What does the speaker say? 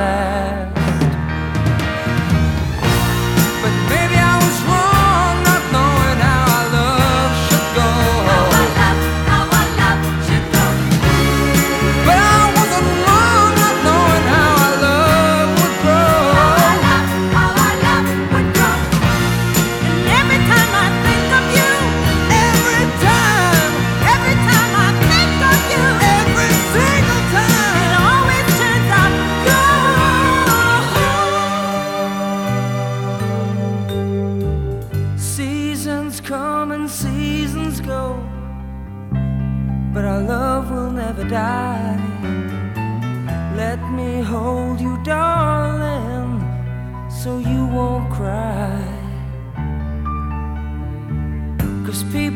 and but our love will never die. Let me hold you, darling, so you won't cry. Cause people